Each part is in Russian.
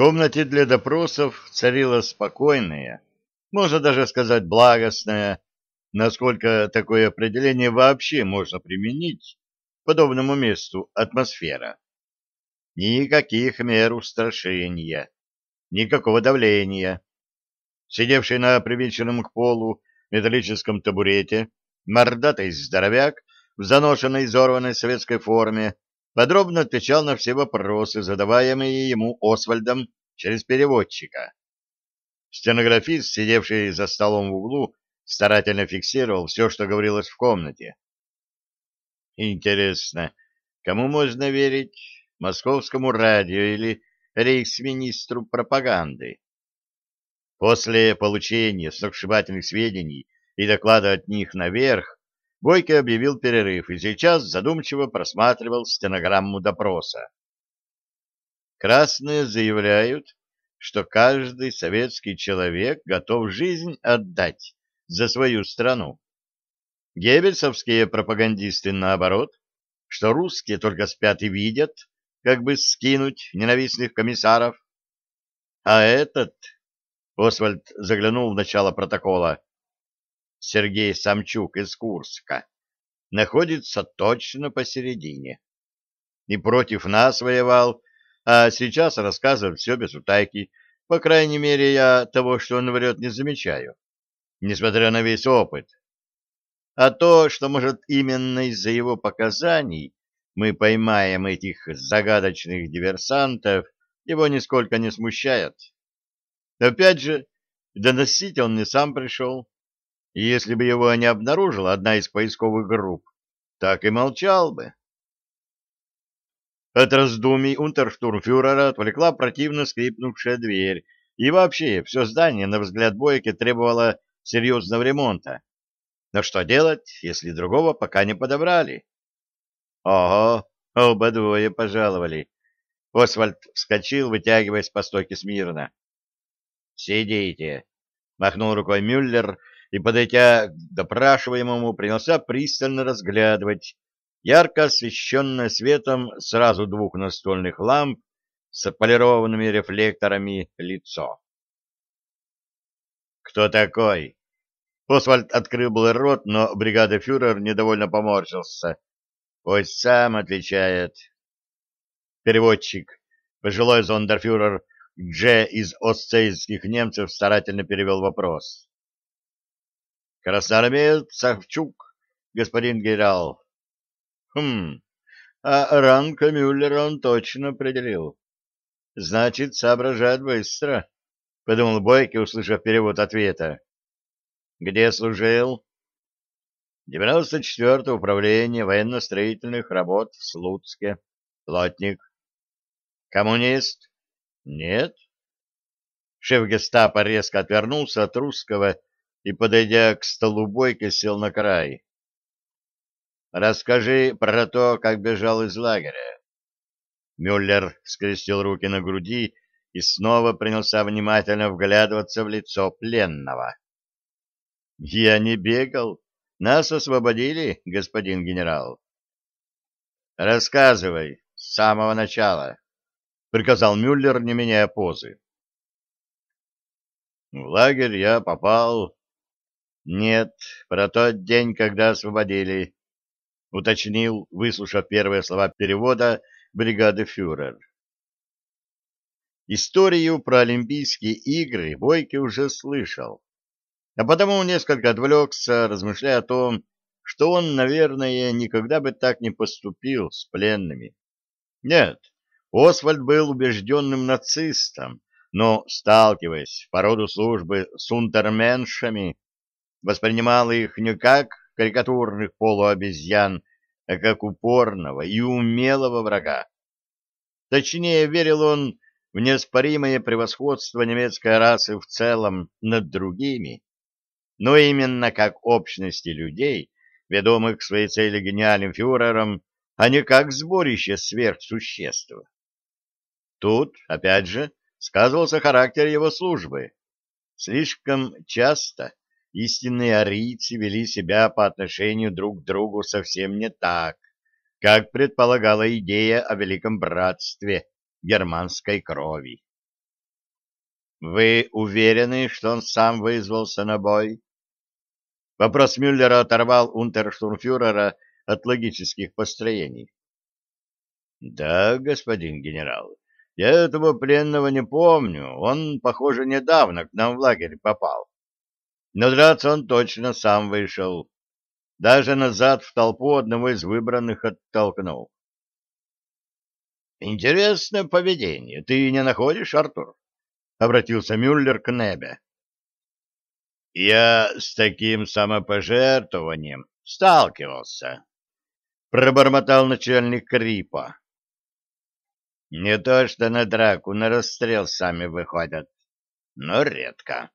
комнате для допросов царила спокойная, можно даже сказать благостная, насколько такое определение вообще можно применить к подобному месту атмосфера. Никаких мер устрашения, никакого давления. Сидевший на привинченном к полу металлическом табурете, мордатый здоровяк в заношенной изорванной советской форме подробно отвечал на все вопросы, задаваемые ему Освальдом через переводчика. Стенографист, сидевший за столом в углу, старательно фиксировал все, что говорилось в комнате. Интересно, кому можно верить? Московскому радио или рейхсминистру пропаганды? После получения сногсшибательных сведений и доклада от них наверх, Бойко объявил перерыв и сейчас задумчиво просматривал стенограмму допроса. Красные заявляют, что каждый советский человек готов жизнь отдать за свою страну. Геббельсовские пропагандисты наоборот, что русские только спят и видят, как бы скинуть ненавистных комиссаров. А этот, Освальд заглянул в начало протокола, Сергей Самчук из Курска, находится точно посередине. И против нас воевал, а сейчас рассказывает все без утайки. По крайней мере, я того, что он врет, не замечаю, несмотря на весь опыт. А то, что, может, именно из-за его показаний мы поймаем этих загадочных диверсантов, его нисколько не смущает. Опять же, доносить он не сам пришел. И если бы его не обнаружила одна из поисковых групп, так и молчал бы. От раздумий унтерштурмфюрера отвлекла противно скрипнувшая дверь, и вообще все здание, на взгляд Бойки, требовало серьезного ремонта. Но что делать, если другого пока не подобрали? Ого, оба двое пожаловали. Освальд вскочил, вытягиваясь по стойке смирно. «Сидите!» — махнул рукой Мюллер и, подойдя к допрашиваемому, принялся пристально разглядывать ярко освещенное светом сразу двух настольных ламп с полированными рефлекторами лицо. «Кто такой?» Освальд открыл был рот, но бригада-фюрер недовольно поморщился. «Пусть сам отвечает». Переводчик, пожилой зондерфюрер Дже из остцейских немцев старательно перевел вопрос. «Красноармеец Савчук, господин генерал, Хм, а ранг Мюллера он точно определил. Значит, соображает быстро, — подумал Бойки, услышав перевод ответа. Где служил? 94-е управление военно-строительных работ в Слуцке. Плотник. Коммунист? Нет. Шеф гестапо резко отвернулся от русского и, подойдя к столу Бойко, сел на край. Расскажи про то, как бежал из лагеря. Мюллер скрестил руки на груди и снова принялся внимательно вглядываться в лицо пленного. Я не бегал. Нас освободили, господин генерал. Рассказывай с самого начала, приказал Мюллер, не меняя позы. В лагерь я попал. Нет, про тот день, когда освободили. — уточнил, выслушав первые слова перевода, бригады фюрер. Историю про Олимпийские игры Бойке уже слышал, а потому несколько отвлекся, размышляя о том, что он, наверное, никогда бы так не поступил с пленными. Нет, Освальд был убежденным нацистом, но, сталкиваясь по роду службы с унтерменшами, воспринимал их не как карикатурных полуобезьян, а как упорного и умелого врага. Точнее, верил он в неоспоримое превосходство немецкой расы в целом над другими, но именно как общности людей, ведомых к своей цели гениальным фюрером, а не как сборище сверхсуществ. Тут, опять же, сказывался характер его службы. Слишком часто истинные арийцы вели себя по отношению друг к другу совсем не так, как предполагала идея о великом братстве германской крови. Вы уверены, что он сам вызвался на бой? Вопрос Мюллера оторвал унтерштурмфюрера от логических построений. Да, господин генерал, я этого пленного не помню. Он, похоже, недавно к нам в лагерь попал. Но драться он точно сам вышел. Даже назад в толпу одного из выбранных оттолкнул. Интересное поведение. Ты не находишь, Артур? Обратился Мюллер к Небе. Я с таким самопожертвованием сталкивался. Пробормотал начальник Крипа. Не то что на драку, на расстрел сами выходят, но редко.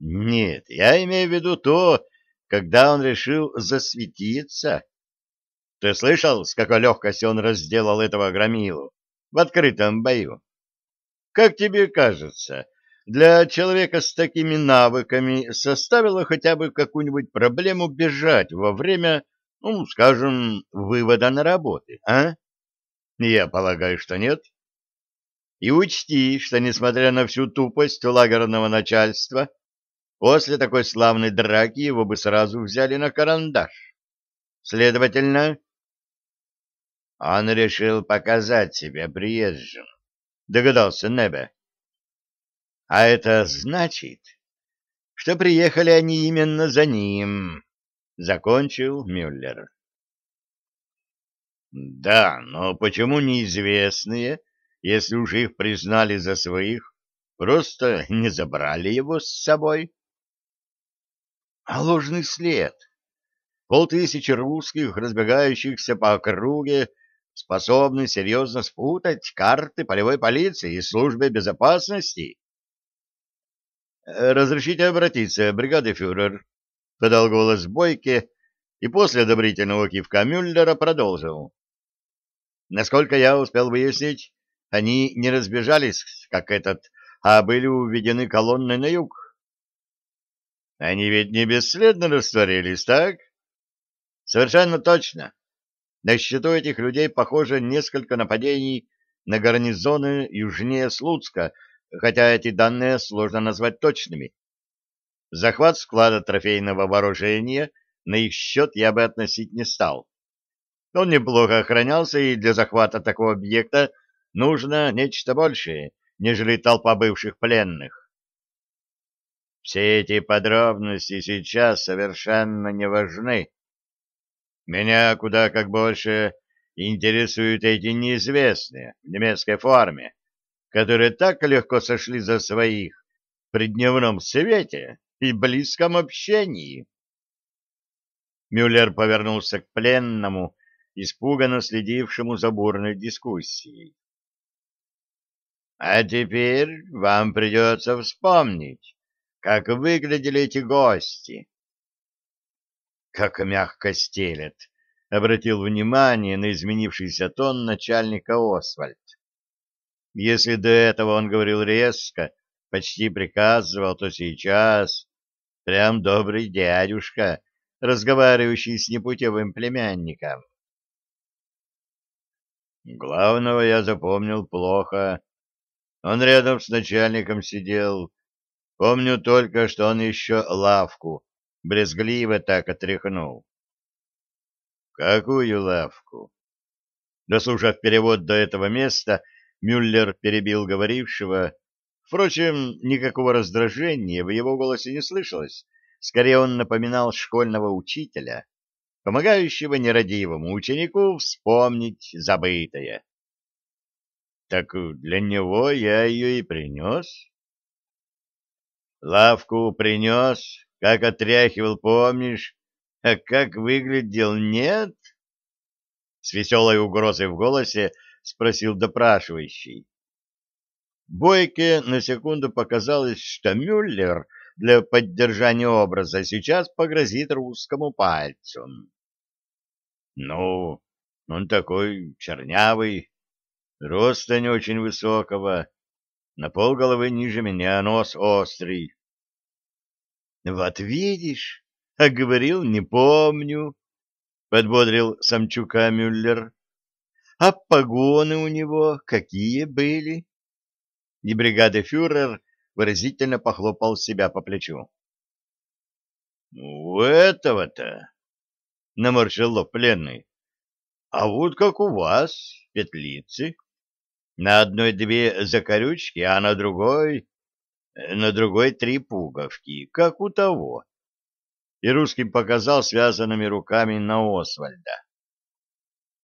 Нет, я имею в виду то, когда он решил засветиться. Ты слышал, с какой легкостью он разделал этого громилу в открытом бою? Как тебе кажется, для человека с такими навыками составило хотя бы какую-нибудь проблему бежать во время, ну, скажем, вывода на работы, а? Я полагаю, что нет. И учти, что, несмотря на всю тупость лагерного начальства, после такой славной драки его бы сразу взяли на карандаш. Следовательно, он решил показать себя приезжим, догадался Небе. А это значит, что приехали они именно за ним, закончил Мюллер. Да, но почему неизвестные, если уж их признали за своих, просто не забрали его с собой? А ложный след. Полтысячи русских, разбегающихся по округе, способны серьезно спутать карты полевой полиции и службы безопасности. «Разрешите обратиться, бригады фюрер», — подал голос Бойке, и после одобрительного кивка Мюллера продолжил. Насколько я успел выяснить, они не разбежались, как этот, а были уведены колонной на юг. Они ведь не бесследно растворились, так? Совершенно точно. На счету этих людей, похоже, несколько нападений на гарнизоны южнее Слуцка, хотя эти данные сложно назвать точными. Захват склада трофейного вооружения на их счет я бы относить не стал. Он неплохо охранялся, и для захвата такого объекта нужно нечто большее, нежели толпа бывших пленных. Все эти подробности сейчас совершенно не важны. Меня куда как больше интересуют эти неизвестные в немецкой форме, которые так легко сошли за своих при дневном свете и близком общении. Мюллер повернулся к пленному, испуганно следившему за бурной дискуссией. А теперь вам придется вспомнить, как выглядели эти гости. Как мягко стелет, обратил внимание на изменившийся тон начальника Освальд. Если до этого он говорил резко, почти приказывал, то сейчас прям добрый дядюшка, разговаривающий с непутевым племянником. Главного я запомнил плохо. Он рядом с начальником сидел. Помню только, что он еще лавку брезгливо так отряхнул. Какую лавку? Дослушав перевод до этого места, Мюллер перебил говорившего. Впрочем, никакого раздражения в его голосе не слышалось. Скорее, он напоминал школьного учителя, помогающего нерадивому ученику вспомнить забытое. Так для него я ее и принес. Лавку принес, как отряхивал, помнишь, а как выглядел, нет? С веселой угрозой в голосе спросил допрашивающий. Бойке на секунду показалось, что Мюллер для поддержания образа сейчас погрозит русскому пальцем. Ну, он такой чернявый, роста не очень высокого, на полголовы ниже меня, нос острый. Вот видишь, а говорил, не помню, подбодрил Самчука Мюллер. А погоны у него какие были? и бригады-фюрер выразительно похлопал себя по плечу. — У этого-то, — наморщил лоб пленный, — а вот как у вас, петлицы. На одной две закорючки, а на другой... на другой три пуговки, как у того. И русский показал связанными руками на Освальда.